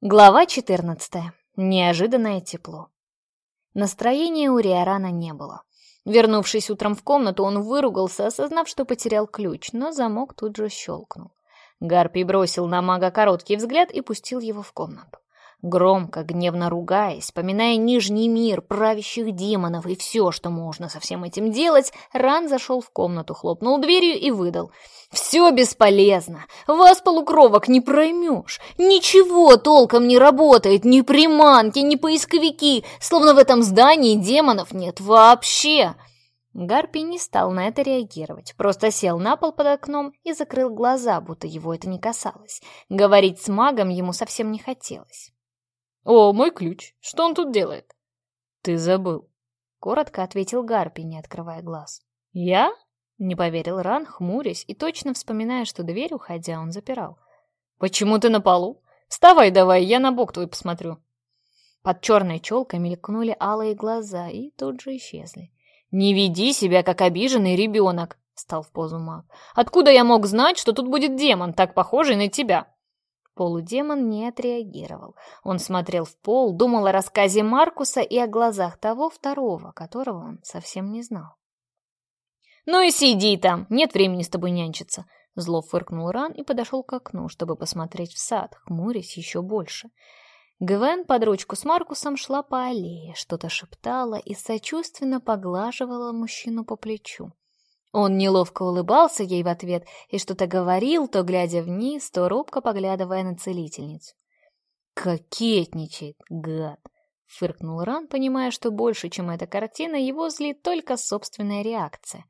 Глава 14. Неожиданное тепло. Настроения у Риорана не было. Вернувшись утром в комнату, он выругался, осознав, что потерял ключ, но замок тут же щелкнул. Гарпий бросил на мага короткий взгляд и пустил его в комнату громко, гневно ругаясь, поминая нижний мир, правящих демонов и все, что можно со всем этим делать, Ран зашел в комнату, хлопнул дверью и выдал. «Все бесполезно! Вас, полукровок, не проймешь! Ничего толком не работает! Ни приманки, ни поисковики! Словно в этом здании демонов нет вообще!» Гарпий не стал на это реагировать, просто сел на пол под окном и закрыл глаза, будто его это не касалось. Говорить с магом ему совсем не хотелось. «О, мой ключ! Что он тут делает?» «Ты забыл», — коротко ответил Гарпи, не открывая глаз. «Я?» — не поверил Ран, хмурясь и точно вспоминая, что дверь, уходя, он запирал. «Почему ты на полу? Вставай давай, я на бок твой посмотрю». Под черной челкой мелькнули алые глаза и тут же исчезли. «Не веди себя, как обиженный ребенок!» — стал в позу маг. «Откуда я мог знать, что тут будет демон, так похожий на тебя?» Полудемон не отреагировал. Он смотрел в пол, думал о рассказе Маркуса и о глазах того второго, которого он совсем не знал. «Ну и сиди там, нет времени с тобой нянчиться!» Зло фыркнул Ран и подошел к окну, чтобы посмотреть в сад, хмурясь еще больше. Гвен под ручку с Маркусом шла по аллее, что-то шептала и сочувственно поглаживала мужчину по плечу. Он неловко улыбался ей в ответ и что-то говорил, то глядя вниз, то робко поглядывая на целительницу. «Кокетничает, гад!» — фыркнул Ран, понимая, что больше, чем эта картина, его злит только собственная реакция.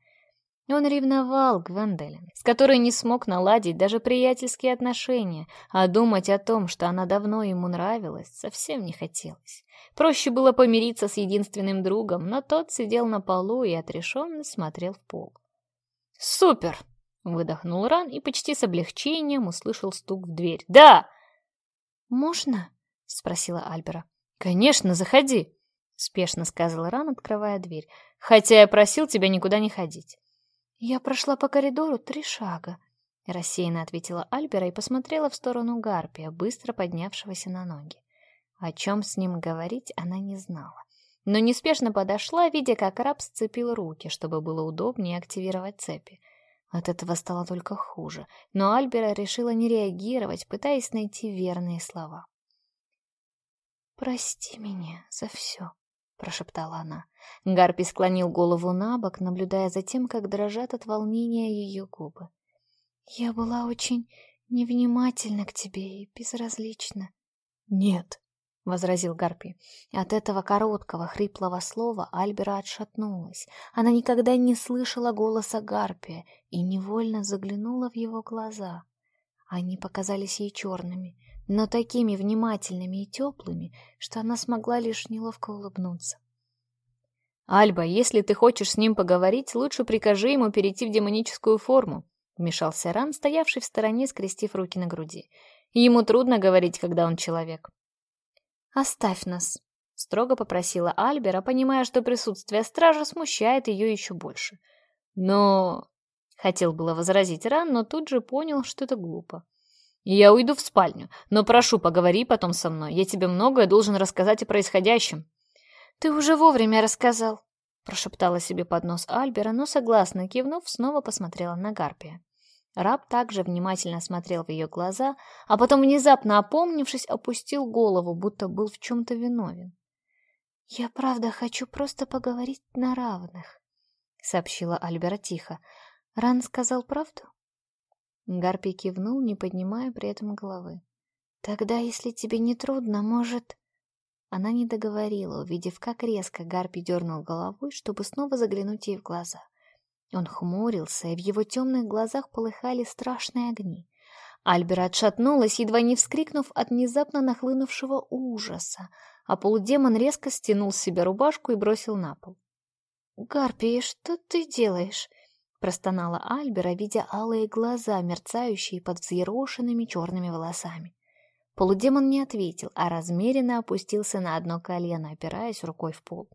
Он ревновал Гвенделин, с которой не смог наладить даже приятельские отношения, а думать о том, что она давно ему нравилась, совсем не хотелось. Проще было помириться с «Супер!» — выдохнул Ран и почти с облегчением услышал стук в дверь. «Да!» «Можно?» — спросила Альбера. «Конечно, заходи!» — спешно сказал Ран, открывая дверь. «Хотя я просил тебя никуда не ходить». «Я прошла по коридору три шага», — рассеянно ответила Альбера и посмотрела в сторону Гарпия, быстро поднявшегося на ноги. О чем с ним говорить она не знала. но неспешно подошла, видя, как раб сцепил руки, чтобы было удобнее активировать цепи. От этого стало только хуже, но Альбера решила не реагировать, пытаясь найти верные слова. «Прости меня за все», — прошептала она. Гарпи склонил голову на бок, наблюдая за тем, как дрожат от волнения ее губы. «Я была очень невнимательна к тебе и безразлична». «Нет», — возразил Гарпи. От этого короткого, хриплого слова Альбера отшатнулась. Она никогда не слышала голоса Гарпия и невольно заглянула в его глаза. Они показались ей черными, но такими внимательными и теплыми, что она смогла лишь неловко улыбнуться. «Альба, если ты хочешь с ним поговорить, лучше прикажи ему перейти в демоническую форму», — вмешался Ран, стоявший в стороне, скрестив руки на груди. «Ему трудно говорить, когда он человек». «Оставь нас», — строго попросила Альбера, понимая, что присутствие стража смущает ее еще больше. «Но...» — хотел было возразить Ран, но тут же понял, что это глупо. «Я уйду в спальню, но прошу, поговори потом со мной. Я тебе многое должен рассказать о происходящем». «Ты уже вовремя рассказал», — прошептала себе под нос Альбера, но, согласно кивнув, снова посмотрела на Гарпия. Раб также внимательно смотрел в ее глаза, а потом, внезапно опомнившись, опустил голову, будто был в чем-то виновен. «Я правда хочу просто поговорить на равных», — сообщила Альбера тихо. «Ран сказал правду?» Гарпий кивнул, не поднимая при этом головы. «Тогда, если тебе не трудно, может...» Она не договорила, увидев, как резко Гарпий дернул головой, чтобы снова заглянуть ей в глаза. Он хмурился, и в его темных глазах полыхали страшные огни. Альбера отшатнулась, едва не вскрикнув от внезапно нахлынувшего ужаса, а полудемон резко стянул с себя рубашку и бросил на пол. «Гарпия, что ты делаешь?» — простонала Альбера, видя алые глаза, мерцающие под взъерошенными черными волосами. Полудемон не ответил, а размеренно опустился на одно колено, опираясь рукой в пол.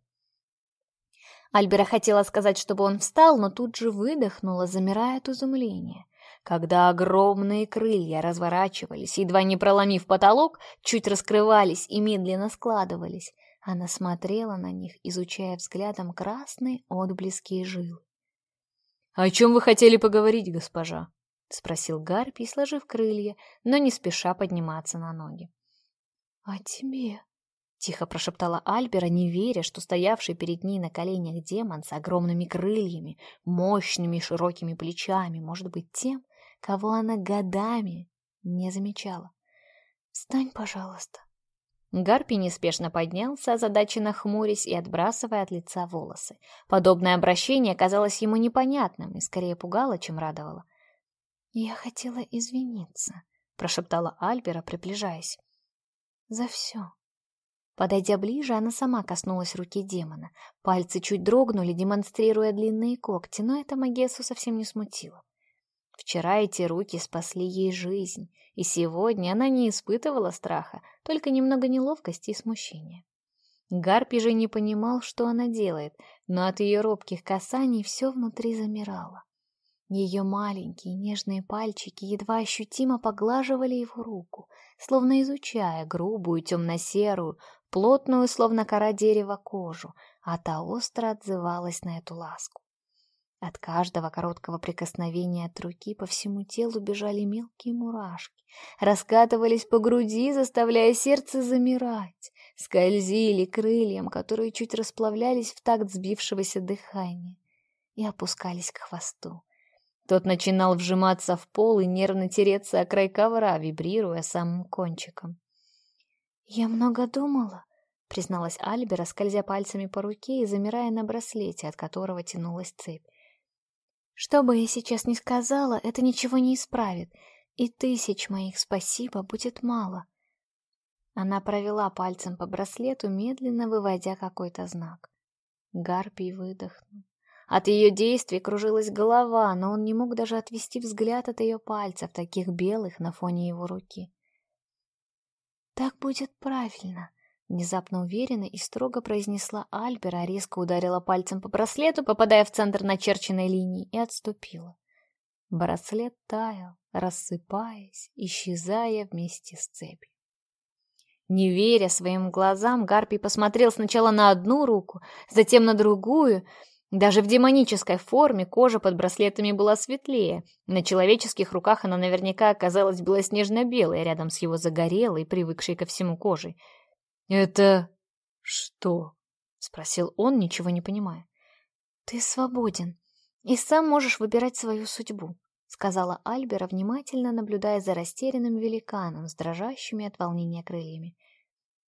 Альбера хотела сказать, чтобы он встал, но тут же выдохнула, замирая от изумления. Когда огромные крылья разворачивались, едва не проломив потолок, чуть раскрывались и медленно складывались, она смотрела на них, изучая взглядом красные отблески жил. «О чем вы хотели поговорить, госпожа?» — спросил Гарпий, сложив крылья, но не спеша подниматься на ноги. «О а тебе», Тихо прошептала Альбера, не веря, что стоявший перед ней на коленях демон с огромными крыльями, мощными широкими плечами, может быть тем, кого она годами не замечала. «Встань, пожалуйста». Гарпи неспешно поднялся, озадаченно хмурясь и отбрасывая от лица волосы. Подобное обращение казалось ему непонятным и скорее пугало, чем радовало. «Я хотела извиниться», — прошептала Альбера, приближаясь. «За все». Подойдя ближе, она сама коснулась руки демона. Пальцы чуть дрогнули, демонстрируя длинные когти, но это Магесу совсем не смутило. Вчера эти руки спасли ей жизнь, и сегодня она не испытывала страха, только немного неловкости и смущения. Гарпи же не понимал, что она делает, но от ее робких касаний все внутри замирало. Ее маленькие нежные пальчики едва ощутимо поглаживали его руку, словно изучая грубую темно-серую, плотную, словно кора дерева, кожу, а та остро отзывалась на эту ласку. От каждого короткого прикосновения от руки по всему телу бежали мелкие мурашки, раскатывались по груди, заставляя сердце замирать, скользили крыльям, которые чуть расплавлялись в такт сбившегося дыхания, и опускались к хвосту. Тот начинал вжиматься в пол и нервно тереться о край ковра, вибрируя самым кончиком. «Я много думала», — призналась Альбера, скользя пальцами по руке и замирая на браслете, от которого тянулась цепь. Что бы я сейчас ни сказала, это ничего не исправит, и тысяч моих спасибо будет мало. Она провела пальцем по браслету, медленно выводя какой-то знак. Гарпий выдохнул. От ее действий кружилась голова, но он не мог даже отвести взгляд от ее пальцев, таких белых на фоне его руки. Так будет правильно. Внезапно уверенно и строго произнесла Альбера, резко ударила пальцем по браслету, попадая в центр начерченной линии, и отступила. Браслет таял, рассыпаясь, исчезая вместе с цепью. Не веря своим глазам, Гарпий посмотрел сначала на одну руку, затем на другую — даже в демонической форме кожа под браслетами была светлее. На человеческих руках она наверняка оказалась белоснежно-белой а рядом с его загорелой, привыкшей ко всему кожей. «Это... что?» — спросил он, ничего не понимая. «Ты свободен и сам можешь выбирать свою судьбу», — сказала Альбера, внимательно наблюдая за растерянным великаном с дрожащими от волнения крыльями.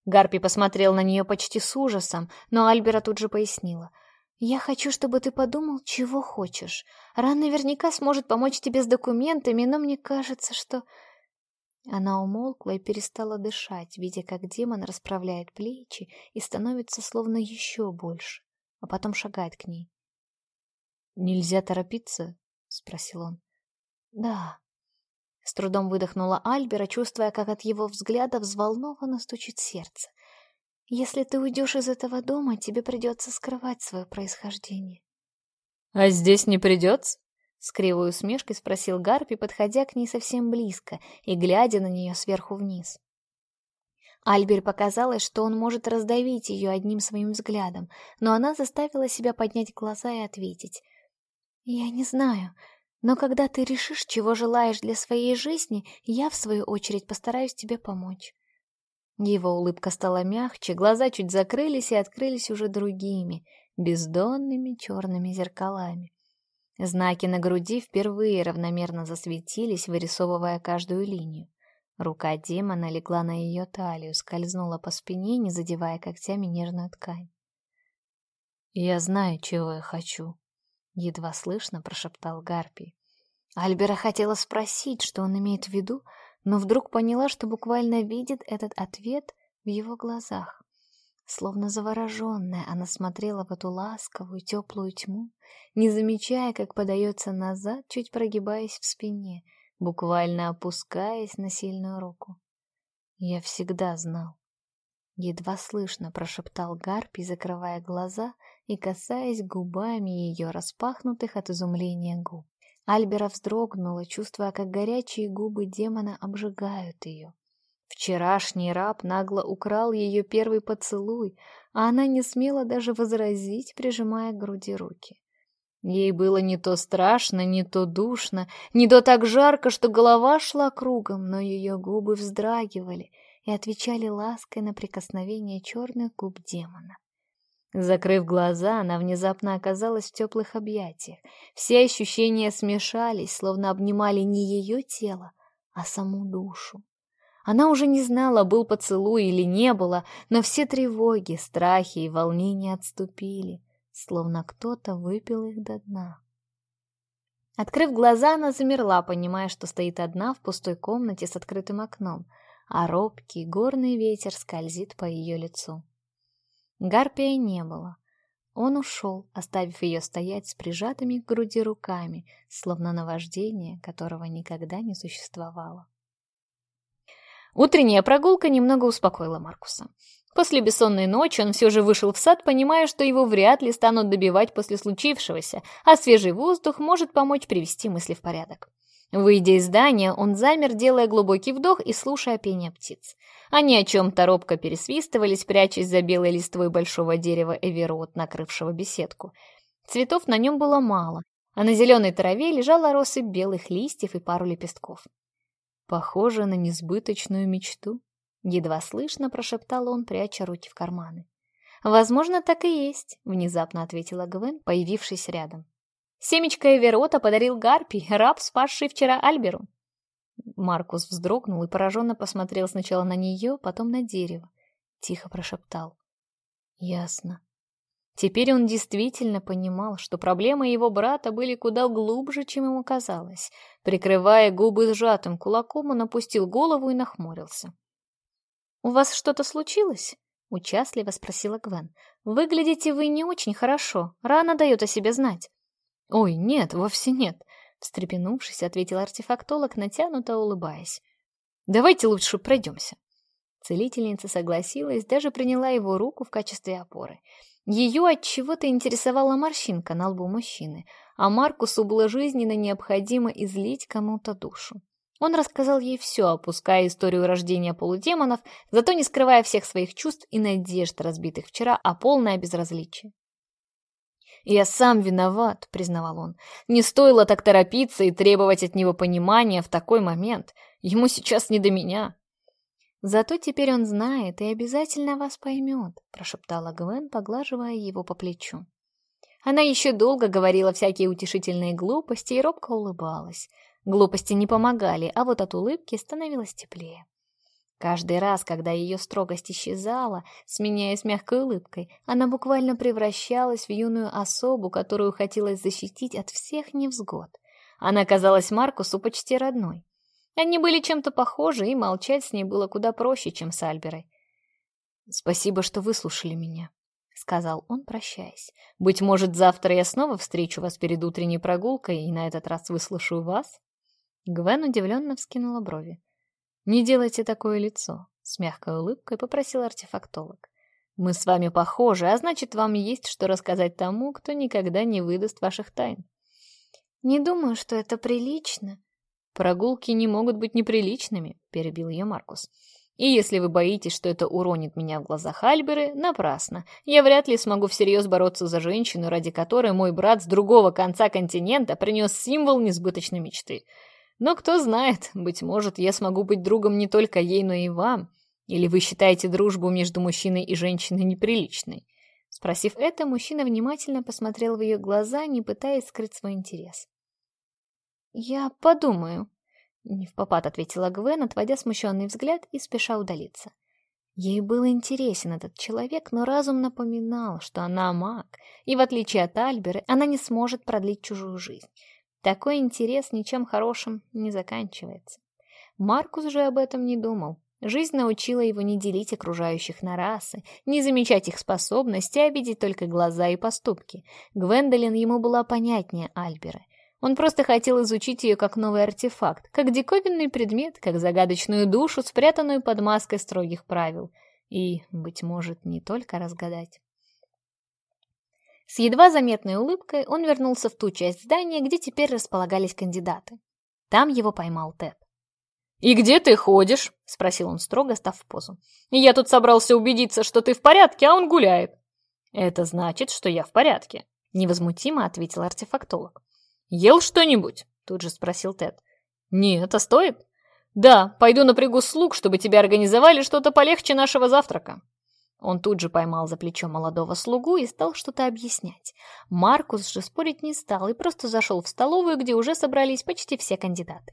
Гарпи посмотрел на нее почти с ужасом, но Альбера тут же пояснила — «Я хочу, чтобы ты подумал, чего хочешь. Ран наверняка сможет помочь тебе с документами, но мне кажется, что она умолкла и перестала дышать, видя, как демон расправляет плечи и становится словно еще больше, а потом шагает к ней. «Нельзя торопиться?» — спросил он. «Да». С трудом выдохнула Альбера, чувствуя, как от его взгляда взволнованно стучит сердце. Если ты уйдешь из этого дома, тебе придется скрывать свое происхождение. А здесь не придется? С кривой усмешкой спросил Гарпи, подходя к ней совсем близко и глядя на нее сверху вниз. Альбер показалось, что он может раздавить ее одним своим взглядом, но она заставила себя поднять глаза и ответить. «Я не знаю, но когда ты решишь, чего желаешь для своей жизни, я, в свою очередь, постараюсь тебе помочь». Его улыбка стала мягче, глаза чуть закрылись и открылись уже другими, бездонными черными зеркалами. Знаки на груди впервые равномерно засветились, вырисовывая каждую линию. Рука демона легла на ее талию, скользнула по спине, не задевая когтями нежную ткань. «Я знаю, чего я хочу», — едва слышно прошептал Гарпий. Альбера хотела спросить, что он имеет в виду, но вдруг поняла, что буквально видит этот ответ в его глазах. Словно завороженная, она смотрела в эту ласковую, теплую тьму, не замечая, как подается назад, чуть прогибаясь в спине, буквально опускаясь на сильную руку. Я всегда знал. Едва слышно прошептал Гарпий, закрывая глаза и касаясь губами ее распахнутых от изумления губ. Альбера вздрогнула, чувствуя, как горячие губы демона обжигают ее. Вчерашний раб нагло украл ее первый поцелуй, а она не смела даже возразить, прижимая к груди руки. Ей было не то страшно, не то душно, не то так жарко, что голова шла кругом, но ее губы вздрагивали и отвечали лаской на прикосновение черных губ демона. Закрыв глаза, она внезапно оказалась в теплых объятиях. Все ощущения смешались, словно обнимали не ее тело, а саму душу. Она уже не знала, был поцелуй или не было, но все тревоги, страхи и волнения отступили, словно кто-то выпил их до дна. Открыв глаза, она замерла, понимая, что стоит одна в пустой комнате с открытым окном, а робкий горный ветер скользит по ее лицу. Гарпия не было. Он ушел, оставив ее стоять с прижатыми к груди руками, словно наваждение, которого никогда не существовало. Утренняя прогулка немного успокоила Маркуса. После бессонной ночи он все же вышел в сад, понимая, что его вряд ли станут добивать после случившегося, а свежий воздух может помочь привести мысли в порядок. Выйдя из здания, он замер, делая глубокий вдох и слушая пение птиц. Они о чем-то робко пересвистывались, прячась за белой листвой большого дерева эверот, накрывшего беседку. Цветов на нем было мало, а на зеленой траве лежала россыпь белых листьев и пару лепестков. Похоже на несбыточную мечту. Едва слышно прошептал он, пряча руки в карманы. «Возможно, так и есть», — внезапно ответила Гвен, появившись рядом. «Семечко Эверота подарил Гарпий, раб, спасший вчера Альберу». Маркус вздрогнул и пораженно посмотрел сначала на нее, потом на дерево. Тихо прошептал. «Ясно. Теперь он действительно понимал, что проблемы его брата были куда глубже, чем ему казалось. Прикрывая губы сжатым кулаком, он опустил голову и нахмурился. «У вас что-то случилось?» — участливо спросила Гвен. «Выглядите вы не очень хорошо. Рано дает о себе знать». «Ой, нет, вовсе нет», — встрепенувшись, ответил артефактолог, натянуто улыбаясь. «Давайте лучше пройдемся». Целительница согласилась, даже приняла его руку в качестве опоры. Ее от чего то интересовала морщинка на лбу мужчины, а Маркусу было жизненно необходимо излить кому-то душу. Он рассказал ей все, опуская историю рождения полудемонов, зато не скрывая всех своих чувств и надежд, разбитых вчера, а полное безразличие. «Я сам виноват», — признавал он. «Не стоило так торопиться и требовать от него понимания в такой момент. Ему сейчас не до меня». «Зато теперь он знает и обязательно вас поймет», — прошептала Гвен, поглаживая его по плечу. Она еще долго говорила всякие утешительные глупости и робко улыбалась. Глупости не помогали, а вот от улыбки становилось теплее. Каждый раз, когда ее строгость исчезала, сменяясь мягкой улыбкой, она буквально превращалась в юную особу, которую хотелось защитить от всех невзгод. Она казалась Маркусу почти родной. Они были чем-то похожи, и молчать с ней было куда проще, чем с Альберой. «Спасибо, что выслушали меня», — сказал он, прощаясь. «Быть может, завтра я снова встречу вас перед утренней прогулкой и на этот раз выслушаю вас?» Гвен удивленно вскинула брови. «Не делайте такое лицо», — с мягкой улыбкой попросил артефактолог. «Мы с вами похожи, а значит, вам есть что рассказать тому, кто никогда не выдаст ваших тайн». «Не думаю, что это прилично», «Прогулки не могут быть неприличными», — перебил ее Маркус. «И если вы боитесь, что это уронит меня в глазах Альберы, напрасно. Я вряд ли смогу всерьез бороться за женщину, ради которой мой брат с другого конца континента принес символ несбыточной мечты. Но кто знает, быть может, я смогу быть другом не только ей, но и вам. Или вы считаете дружбу между мужчиной и женщиной неприличной?» Спросив это, мужчина внимательно посмотрел в ее глаза, не пытаясь скрыть свой интерес. «Я подумаю», — не в попад ответила Гвен, отводя смущенный взгляд и спеша удалиться. Ей был интересен этот человек, но разум напоминал, что она маг, и в отличие от Альберы, она не сможет продлить чужую жизнь. Такой интерес ничем хорошим не заканчивается. Маркус же об этом не думал. Жизнь научила его не делить окружающих на расы, не замечать их способности, а видеть только глаза и поступки. Гвендолин ему С едва заметной улыбкой он вернулся в ту часть здания, где теперь располагались кандидаты. Там его поймал Тед. «И где ты ходишь?» — спросил он строго, став в позу. «Я тут собрался убедиться, что ты в порядке, а он гуляет». «Это значит, что я в порядке», — невозмутимо ответил артефактолог. «Ел что-нибудь?» — тут же спросил Тед. «Нет, а стоит?» «Да, пойду напрягу слуг, чтобы тебе организовали что-то полегче нашего завтрака». Он тут же поймал за плечо молодого слугу и стал что-то объяснять. Маркус же спорить не стал и просто зашел в столовую, где уже собрались почти все кандидаты.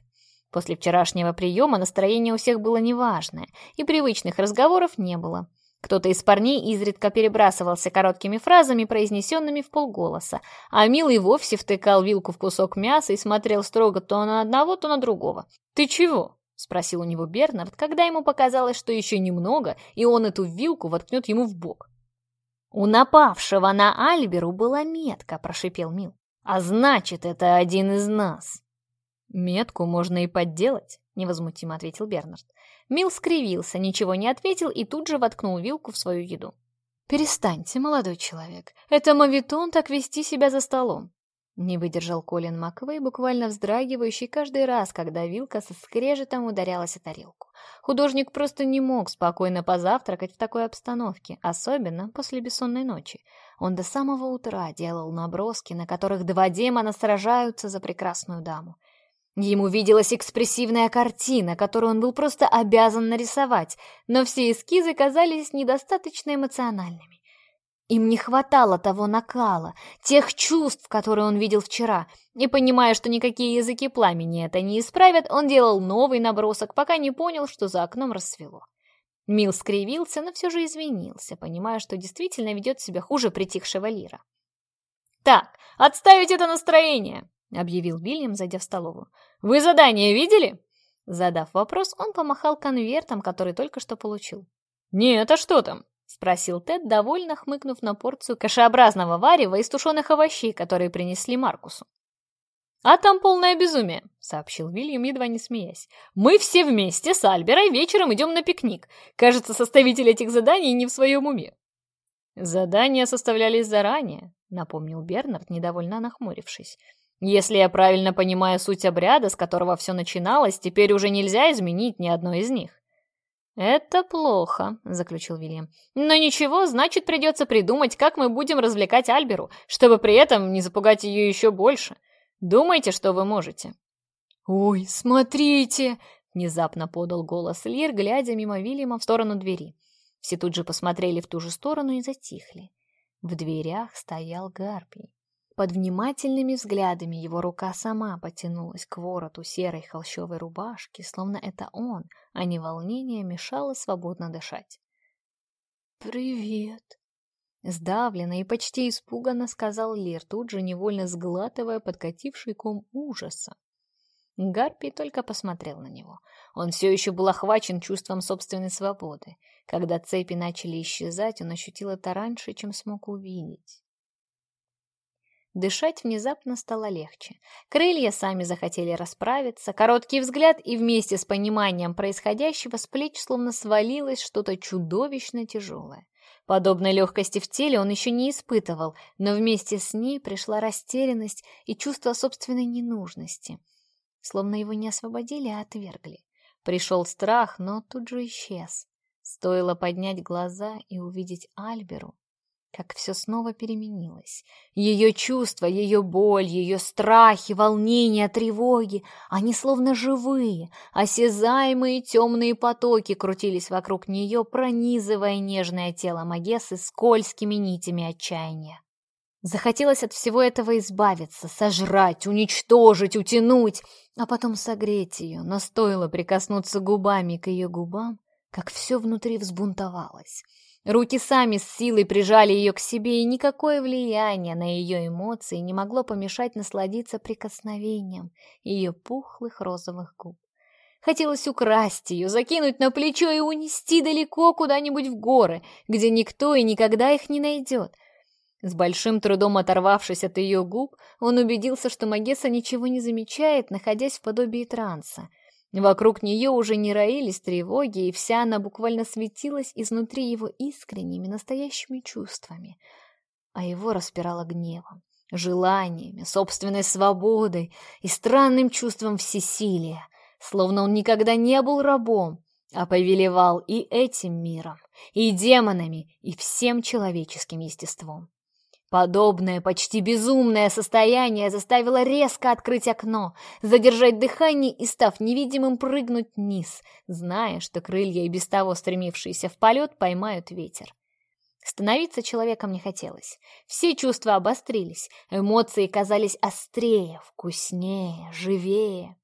После вчерашнего приема настроение у всех было неважное, и привычных разговоров не было. Кто-то из парней изредка перебрасывался короткими фразами, произнесенными в полголоса, а Милый вовсе втыкал вилку в кусок мяса и смотрел строго то на одного, то на другого. «Ты чего?» спросил у него Бернард, когда ему показалось, что еще немного, и он эту вилку воткнет ему в бок. «У напавшего на Альберу была метка», — прошипел Мил. «А значит, это один из нас». «Метку можно и подделать», — невозмутимо ответил Бернард. Мил скривился, ничего не ответил и тут же воткнул вилку в свою еду. «Перестаньте, молодой человек. Это мавитон так вести себя за столом». Не Не выдержал Колин Маквей, буквально вздрагивающий каждый раз, когда вилка со скрежетом ударялась о тарелку. Художник просто не мог спокойно позавтракать в такой обстановке, особенно после бессонной ночи. Он до самого утра делал наброски, на которых два демона сражаются за прекрасную даму. Ему виделась экспрессивная картина, которую он был просто обязан нарисовать, но все эскизы казались недостаточно эмоциональными. Им не хватало того накала, тех чувств, которые он видел вчера. И понимая, что никакие языки пламени это не исправят, он делал новый набросок, пока не понял, что за окном рассвело. Мил скривился, но все же извинился, понимая, что действительно ведет себя хуже притихшего Лира. «Так, отставить это настроение!» — объявил Вильям, зайдя в столовую. «Вы задание видели?» Задав вопрос, он помахал конвертом, который только что получил. «Нет, а что там?» спросил Тед, довольно хмыкнув на порцию кашеобразного варева из тушеных овощей, которые принесли Маркусу. «А там полное безумие», — сообщил Вильям, едва не смеясь. «Мы все вместе с Альберой вечером идем на пикник. Кажется, составитель этих заданий не в своем уме». «Задания составлялись заранее», — напомнил Бернард, недовольно нахмурившись. «Если я правильно понимаю суть обряда, с которого все начиналось, теперь уже нельзя изменить ни одно из них». «Это плохо», — заключил Вильям. «Но ничего, значит, придется придумать, как мы будем развлекать Альберу, чтобы при этом не запугать ее еще больше. Думайте, что вы можете». «Ой, смотрите!» — внезапно подал голос Лир, глядя мимо Вильяма в сторону двери. Все тут же посмотрели в ту же сторону и затихли. В дверях стоял Гарпий. Под внимательными взглядами его рука сама потянулась к вороту серой холщовой рубашки, словно это он, а не волнение, мешало свободно дышать. «Привет!» Сдавленно и почти испуганно сказал Лир, тут же невольно сглатывая подкативший ком ужаса. Гарпий только посмотрел на него. Он все еще был охвачен чувством собственной свободы. Когда цепи начали исчезать, он ощутил это раньше, чем смог увидеть. Дышать внезапно стало легче. Крылья сами захотели расправиться, короткий взгляд и вместе с пониманием происходящего с плеч словно свалилось что-то чудовищно тяжелое. Подобной легкости в теле он еще не испытывал, но вместе с ней пришла растерянность и чувство собственной ненужности. Словно его не освободили, а отвергли. Пришел страх, но тут же исчез. Стоило поднять глаза и увидеть Альберу, как все снова переменилось. Ее чувства, ее боль, ее страхи, волнения, тревоги, они словно живые, осязаемые темные потоки крутились вокруг нее, пронизывая нежное тело Магесы скользкими нитями отчаяния. Захотелось от всего этого избавиться, сожрать, уничтожить, утянуть, а потом согреть ее, но стоило прикоснуться губами к ее губам, как все внутри взбунтовалось — Руки сами с силой прижали ее к себе, и никакое влияние на ее эмоции не могло помешать насладиться прикосновением ее пухлых розовых губ. Хотелось украсть ее, закинуть на плечо и унести далеко куда-нибудь в горы, где никто и никогда их не найдет. С большим трудом оторвавшись от ее губ, он убедился, что Магесса ничего не замечает, находясь в подобии транса — Вокруг нее уже не роились тревоги, и вся она буквально светилась изнутри его искренними, настоящими чувствами. А его распирало гневом, желаниями, собственной свободой и странным чувством всесилия, словно он никогда не был рабом, а повелевал и этим миром, и демонами, и всем человеческим естеством. Подобное почти безумное состояние заставило резко открыть окно, задержать дыхание и, став невидимым, прыгнуть вниз, зная, что крылья и без того стремившиеся в полет поймают ветер. Становиться человеком не хотелось. Все чувства обострились, эмоции казались острее, вкуснее, живее.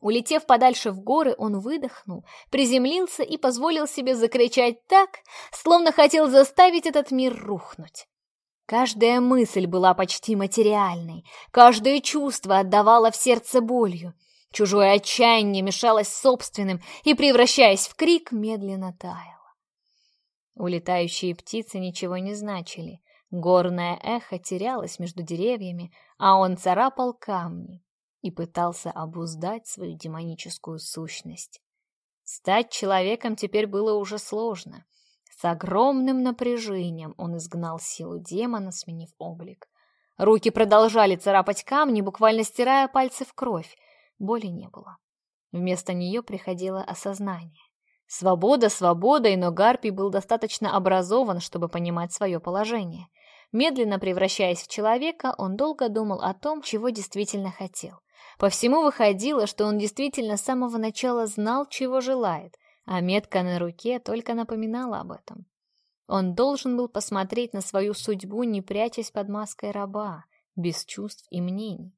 Улетев подальше в горы, он выдохнул, приземлился и позволил себе закричать так, словно хотел заставить этот мир рухнуть. Каждая мысль была почти материальной, каждое чувство отдавало в сердце болью. Чужое отчаяние мешалось собственным и, превращаясь в крик, медленно таяло. Улетающие птицы ничего не значили. Горное эхо терялось между деревьями, а он царапал камни и пытался обуздать свою демоническую сущность. Стать человеком теперь было уже сложно. С огромным напряжением он изгнал силу демона, сменив облик. Руки продолжали царапать камни, буквально стирая пальцы в кровь. Боли не было. Вместо нее приходило осознание. Свобода свободой, но Гарпий был достаточно образован, чтобы понимать свое положение. Медленно превращаясь в человека, он долго думал о том, чего действительно хотел. По всему выходило, что он действительно с самого начала знал, чего желает, а метка на руке только напоминала об этом. Он должен был посмотреть на свою судьбу, не прячась под маской раба, без чувств и мнений.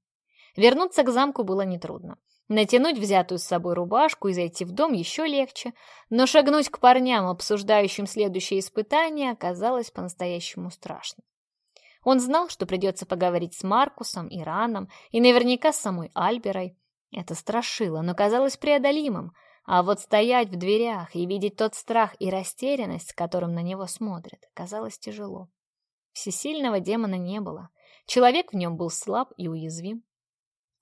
Вернуться к замку было нетрудно. Натянуть взятую с собой рубашку и зайти в дом еще легче, но шагнуть к парням, обсуждающим следующее испытание, оказалось по-настоящему страшно. Он знал, что придется поговорить с Маркусом, Ираном и наверняка с самой а вот стоять в дверях и видеть тот страх и растерянность, с которым на него смотрят, казалось тяжело. Всесильного демона не было. Человек в нем был слаб и уязвим.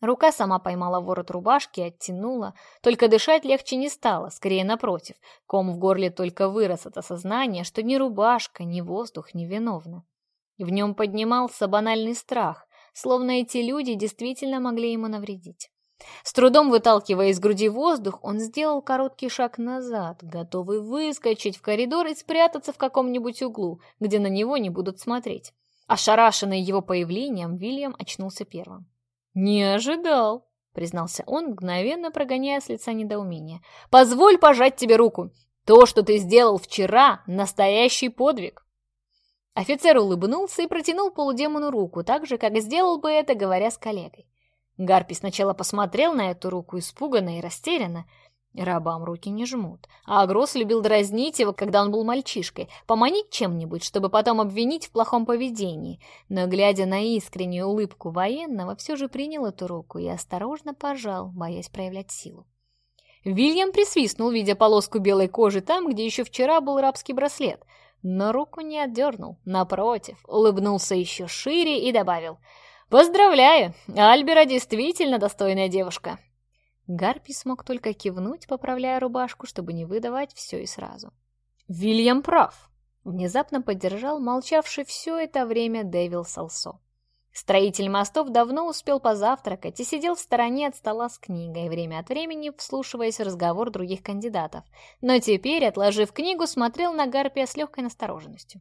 Рука сама поймала ворот рубашки и оттянула. Только дышать легче не стало, скорее напротив. Ком в горле только вырос от осознания, что ни рубашка, ни воздух не виновны. В нем поднимался банальный страх, словно эти люди действительно могли ему навредить. С трудом выталкивая из груди воздух, он сделал короткий шаг назад, готовый выскочить в коридор и спрятаться в каком-нибудь углу, где на него не будут смотреть. Ошарашенный его появлением, Вильям очнулся первым. «Не ожидал», — признался он, мгновенно прогоняя с лица недоумения. «Позволь пожать тебе руку. То, что ты сделал вчера, — настоящий подвиг». Офицер улыбнулся и протянул полудемону руку, так же, как сделал бы это, говоря с коллегой. Гарпий сначала посмотрел на эту руку испуганно и растерянно. Рабам руки не жмут. А Агрос любил дразнить его, когда он был мальчишкой, поманить чем-нибудь, чтобы потом обвинить в плохом поведении. Но, глядя на искреннюю улыбку военного, все же принял эту руку и осторожно пожал, боясь проявлять силу. Вильям присвистнул, видя полоску белой кожи «Поздравляю! Альбера действительно достойная девушка!» Гарпи смог только кивнуть, поправляя рубашку, чтобы не выдавать все и сразу. «Вильям прав!» — внезапно поддержал молчавший все это время Дэвил Салсо. Строитель мостов давно успел позавтракать и сидел в стороне от стола с книгой, время от времени вслушиваясь в разговор других кандидатов. Но теперь, отложив книгу, смотрел на Гарпия с легкой настороженностью.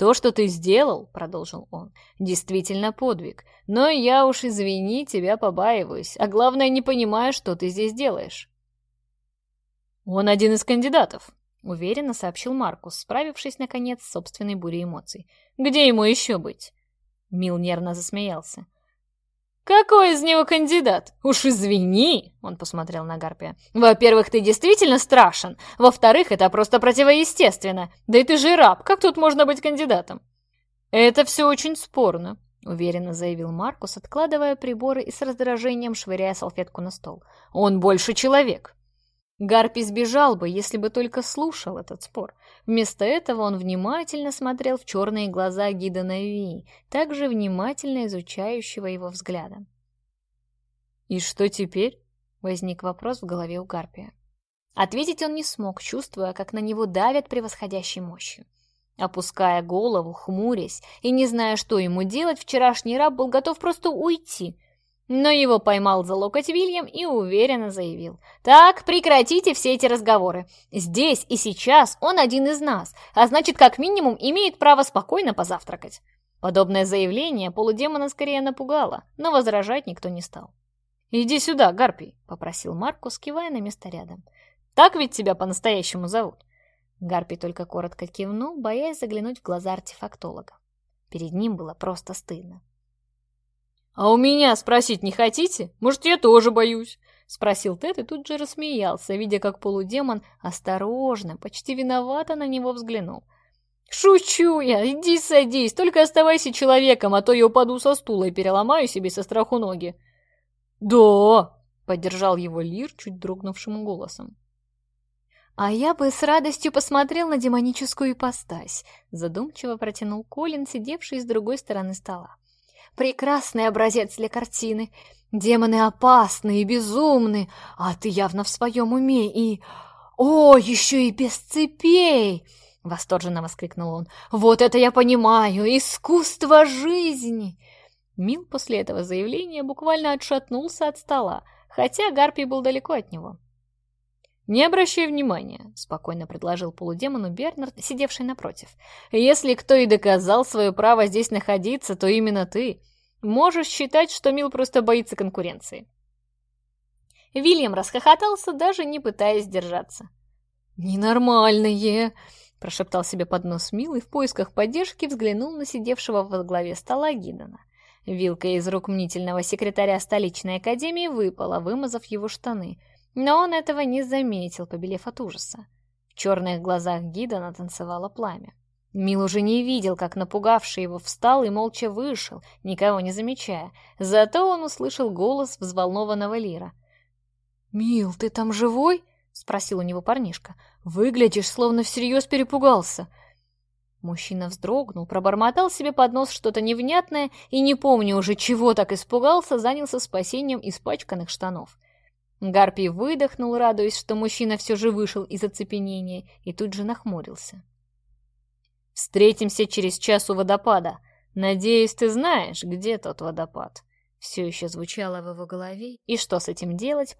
То, что ты сделал, — продолжил он, — действительно подвиг. Но я уж, извини, тебя побаиваюсь. А главное, не понимаю, что ты здесь делаешь. Он один из кандидатов, — уверенно сообщил Маркус, справившись, наконец, с собственной бурей эмоций. Где ему еще быть? Мил нервно засмеялся. — «Какой из него кандидат? Уж извини!» Он посмотрел на Гарпия. «Во-первых, ты действительно страшен. Во-вторых, это просто противоестественно. Да и ты же раб. Как тут можно быть кандидатом?» «Это все очень спорно», — уверенно заявил Маркус, откладывая приборы и с раздражением швыряя салфетку на стол. «Он больше человек». Гарпий сбежал бы, если бы только слушал этот спор. Вместо этого он внимательно смотрел в черные глаза гида Нави, также внимательно изучающего его взглядом. «И что теперь?» — возник вопрос в голове у Гарпия. Ответить он не смог, чувствуя, как на него давят превосходящей мощью. Опуская голову, хмурясь и не зная, что ему делать, вчерашний раб был готов просто уйти — Но его поймал за локоть Вильям и уверенно заявил. «Так, прекратите все эти разговоры. Здесь и сейчас он один из нас, а значит, как минимум, имеет право спокойно позавтракать». Подобное заявление полудемона скорее напугало, но возражать никто не стал. «Иди сюда, Гарпий», — попросил Маркус, кивая на место рядом. «Так ведь тебя по-настоящему зовут?» Гарпий только коротко кивнул, боясь заглянуть в глаза артефактолога. Перед ним было просто стыдно. «А у меня спросить не хотите? Может, я тоже боюсь?» Спросил Тед и тут же рассмеялся, видя, как полудемон осторожно, почти виновато на него взглянул. «Шучу я! Иди садись! Только оставайся человеком, а то я упаду со стула и переломаю себе со страху ноги!» «Да!» — поддержал его Лир чуть дрогнувшим голосом. «А я бы с радостью посмотрел на демоническую ипостась», — задумчиво протянул Колин, сидевший с другой стороны стола. Прекрасный образец для картины. Демоны опасны и безумны, а ты явно в своем уме и... О, еще и без цепей!» — восторженно воскликнул он. «Вот это я понимаю! Искусство жизни!» Мил после этого заявления буквально отшатнулся от стола, хотя Гарпий был далеко от него. «Не обращай внимания», — спокойно предложил полудемону Бернард, сидевший напротив. «Если кто и доказал свое право здесь находиться, то именно ты. Можешь считать, что Но он этого не заметил, побелев от ужаса. В черных глазах гида натанцевало пламя. Мил уже не видел, как напугавший его встал и молча вышел, никого не замечая. Зато он услышал голос взволнованного Лира. «Мил, ты там живой?» — спросил у него парнишка. «Выглядишь, словно всерьез перепугался». Мужчина вздрогнул, пробормотал себе под нос что-то невнятное и, не помня уже чего так испугался, занялся спасением испачканных штанов. Гарпий выдохнул, радуясь, что мужчина все же вышел из оцепенения, и тут же нахмурился. «Встретимся через час у водопада. Надеюсь, ты знаешь, где тот водопад?» Все еще звучало в его голове, и что с этим делать,